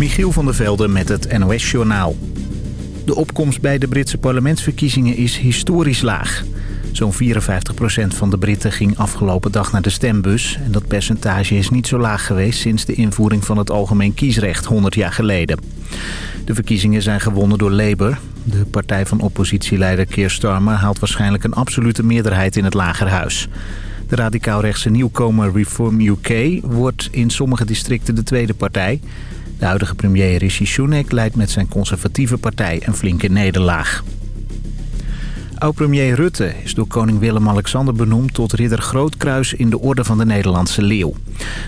Michiel van der Velde met het NOS-journaal. De opkomst bij de Britse parlementsverkiezingen is historisch laag. Zo'n 54% van de Britten ging afgelopen dag naar de stembus. En dat percentage is niet zo laag geweest sinds de invoering van het algemeen kiesrecht 100 jaar geleden. De verkiezingen zijn gewonnen door Labour. De partij van oppositieleider Keir Starmer haalt waarschijnlijk een absolute meerderheid in het lagerhuis. De radicaal-rechtse nieuwkomer Reform UK wordt in sommige districten de tweede partij. De huidige premier Rishi Sunak leidt met zijn conservatieve partij een flinke nederlaag. Oud-premier Rutte is door koning Willem-Alexander benoemd tot ridder Grootkruis in de Orde van de Nederlandse Leeuw.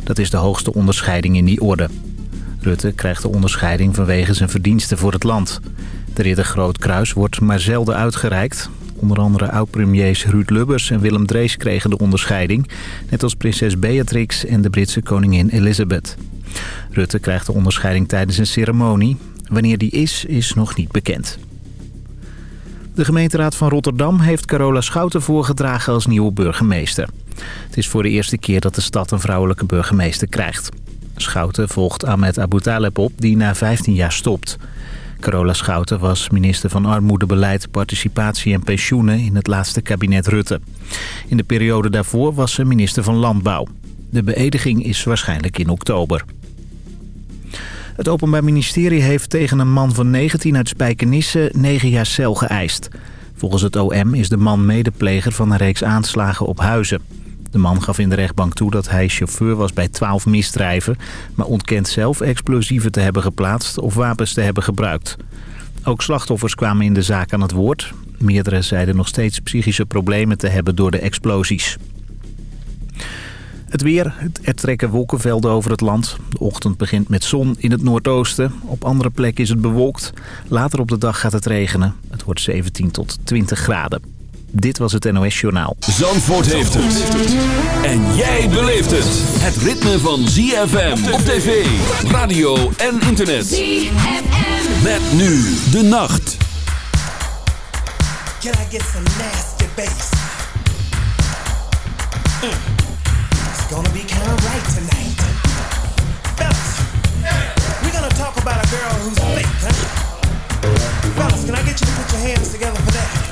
Dat is de hoogste onderscheiding in die orde. Rutte krijgt de onderscheiding vanwege zijn verdiensten voor het land. De ridder Grootkruis wordt maar zelden uitgereikt. Onder andere oud-premiers Ruud Lubbers en Willem Drees kregen de onderscheiding... net als prinses Beatrix en de Britse koningin Elizabeth. Rutte krijgt de onderscheiding tijdens een ceremonie. Wanneer die is, is nog niet bekend. De gemeenteraad van Rotterdam heeft Carola Schouten voorgedragen als nieuwe burgemeester. Het is voor de eerste keer dat de stad een vrouwelijke burgemeester krijgt. Schouten volgt Ahmed Abu Taleb op, die na 15 jaar stopt. Carola Schouten was minister van Armoedebeleid, Participatie en Pensioenen in het laatste kabinet Rutte. In de periode daarvoor was ze minister van Landbouw. De beëdiging is waarschijnlijk in oktober. Het Openbaar Ministerie heeft tegen een man van 19 uit Spijkenisse 9 jaar cel geëist. Volgens het OM is de man medepleger van een reeks aanslagen op huizen. De man gaf in de rechtbank toe dat hij chauffeur was bij 12 misdrijven... maar ontkent zelf explosieven te hebben geplaatst of wapens te hebben gebruikt. Ook slachtoffers kwamen in de zaak aan het woord. Meerdere zeiden nog steeds psychische problemen te hebben door de explosies. Het weer. Er trekken wolkenvelden over het land. De ochtend begint met zon in het noordoosten. Op andere plekken is het bewolkt. Later op de dag gaat het regenen. Het wordt 17 tot 20 graden. Dit was het NOS Journaal. Zandvoort heeft het. En jij beleeft het. Het ritme van ZFM op tv, radio en internet. ZFM. Met nu de nacht. Can I get some nasty bass? Mm. Gonna be kind of right tonight. Fellas, we're gonna talk about a girl who's fake, huh? Fellas, can I get you to put your hands together for that?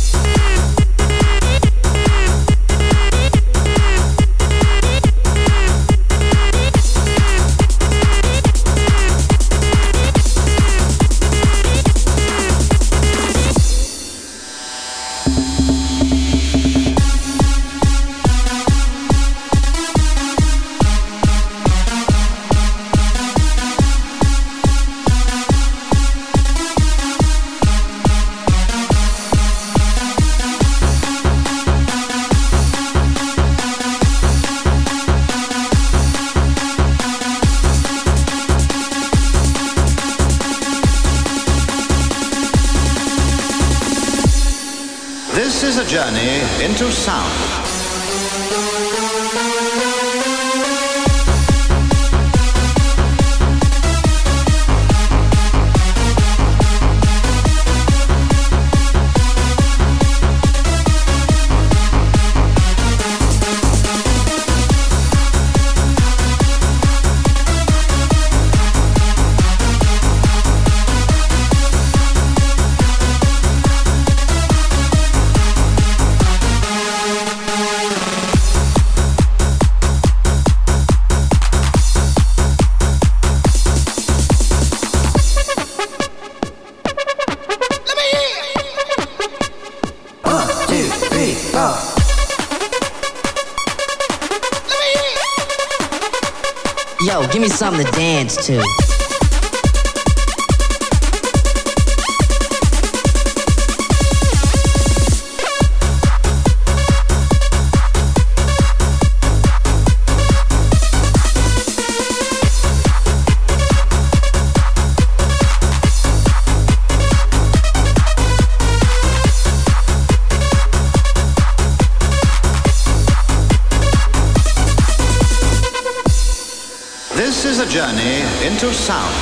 journey into sound. too. To sound.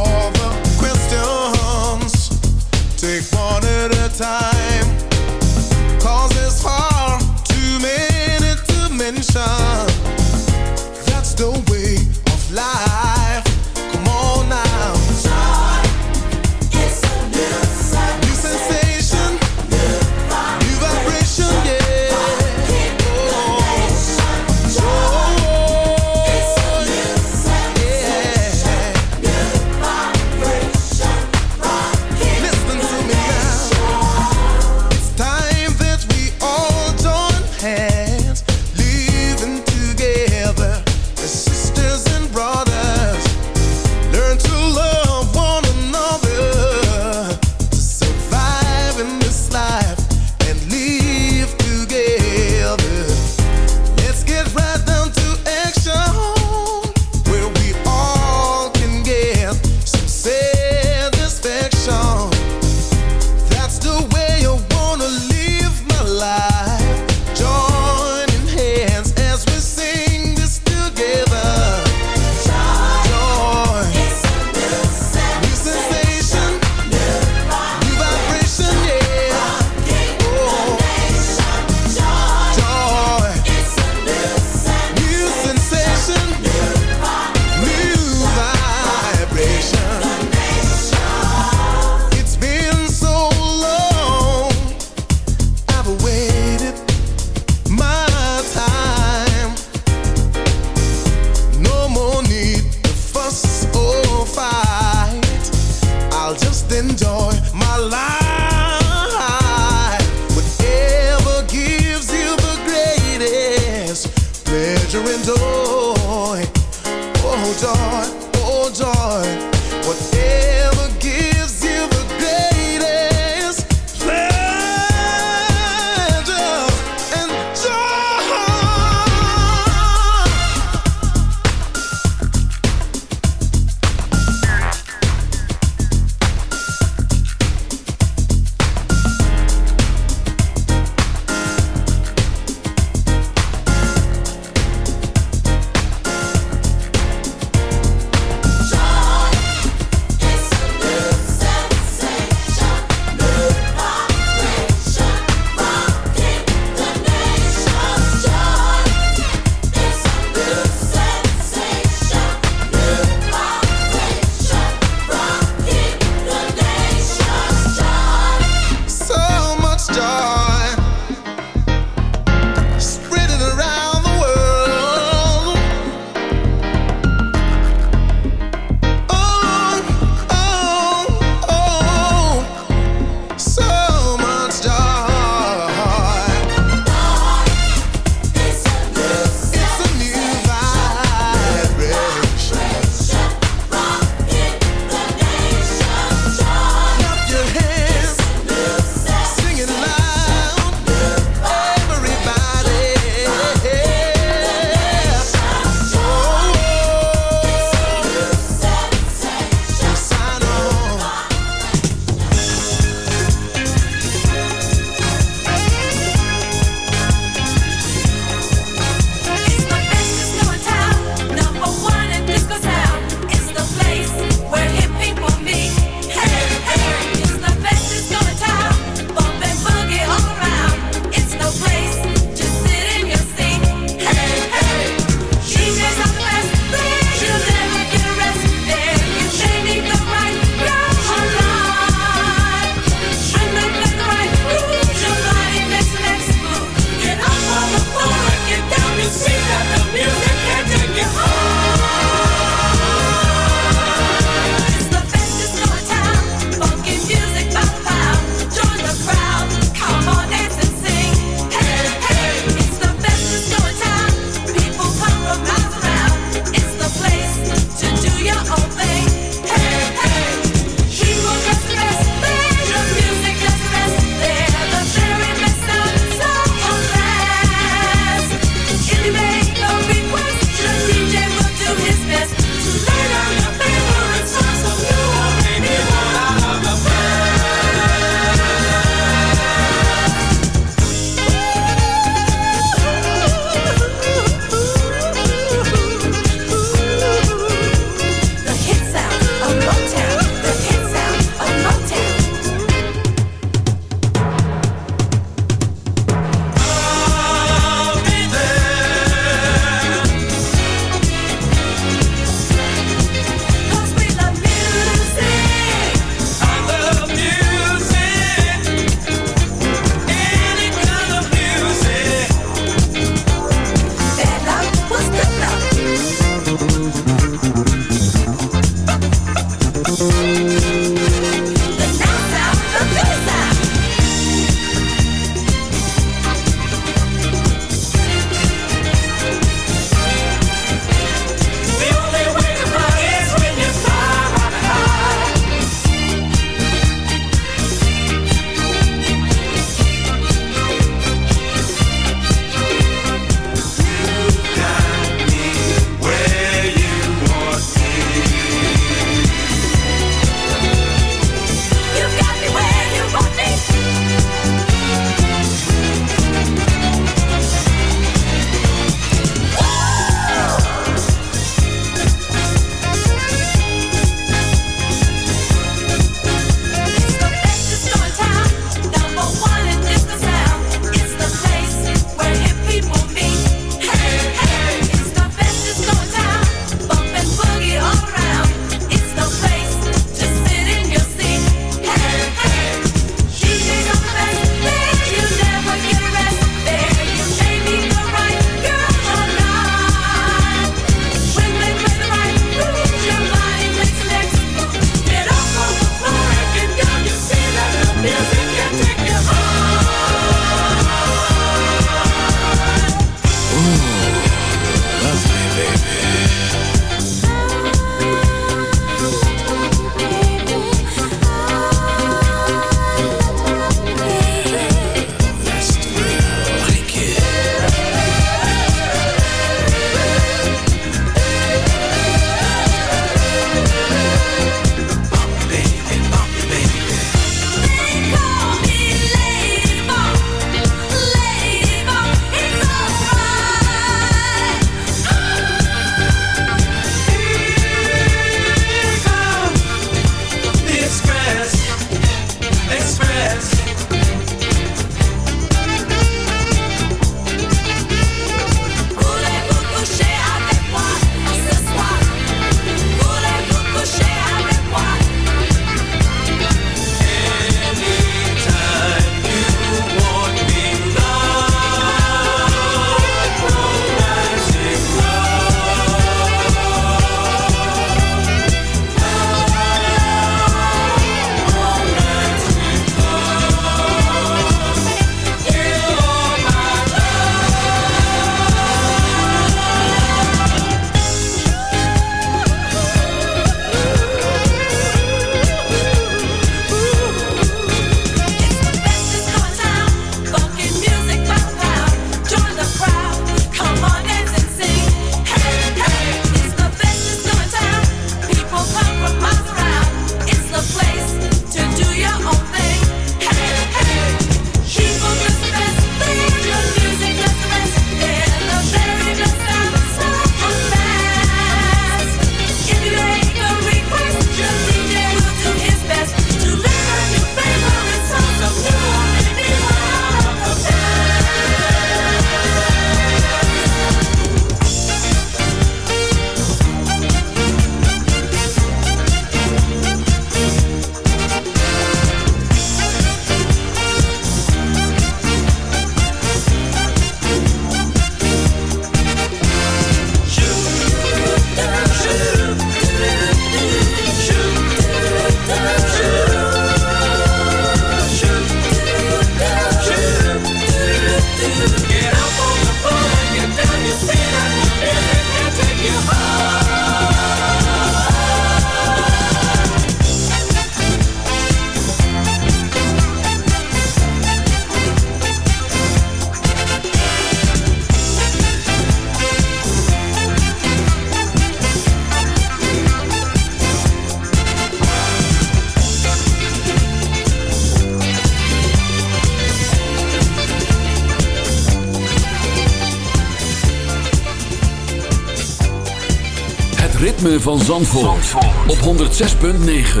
van Zandvoort, Zandvoort. op 106.9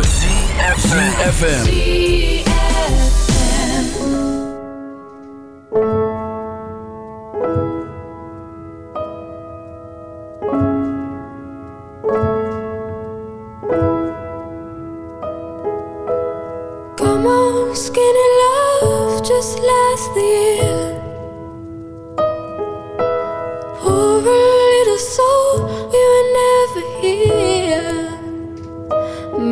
CFFM Come on, skinny love, just last the year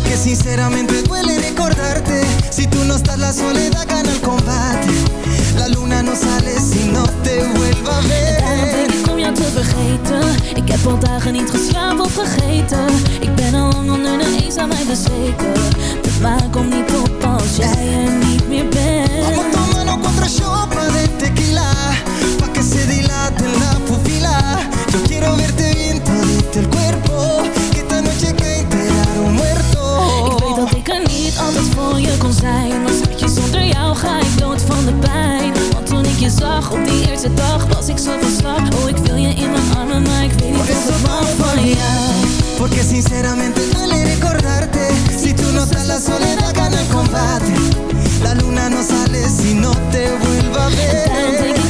Porque sinceramente duele recordarte. Si tú no estás la soledad gana el combate. La luna no sale si no te vuelva a Daarom ver denk ik om jou te vergeten. Ik heb al dagen niet geslapen of vergeten. Ik ben al lang onder de eens aan mij bezweken. De maan komt niet op als jij er niet meer bent. Vamos tomando cuatro shots de tequila Pa' que se dilate la pupila. Yo quiero verte bien todito el cuerpo dat ik er niet altijd voor je kon zijn. Maar schatje, zonder jou ga ik dood van de pijn. Want toen ik je zag op die eerste dag Was ik zo van slag Oh, ik wil je in mijn armen Maar ik weet niet Por of eso ik mag van jou. Porque sinceramente duele recordarte. Si tú no estás la soledad gana el combate. La luna no sale si no te vuelva a ver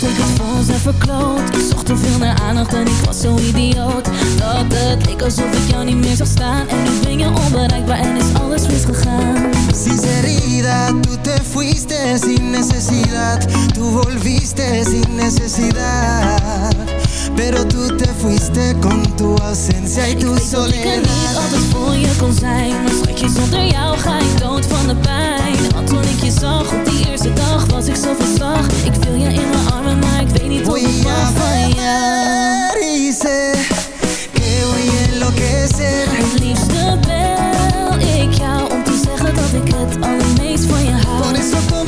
doordat ik het voor ons verkloot. Ik zocht te veel naar aandacht en ik was zo idioot. Dat het leek alsof ik jou niet meer zag staan. En nu ben je onbereikbaar en is alles misgegaan. Sinceridad, tú te fuiste sin necesidad. Tú volviste sin necesidad. Pero tú te fuiste con tu ausencia y Ik tu weet dat ik er niet soledad. altijd voor je kon zijn. Maar schatje, zonder jou ga ik dood van de pijn. Ik je zag. Op die eerste dag was ik zo van slag Ik wil je in mijn armen, maar ik weet niet of ik mag van y sé que voy a enloquecer Het liefste bel ik jou om te zeggen dat ik het allermeest van je hou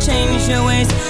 change your ways.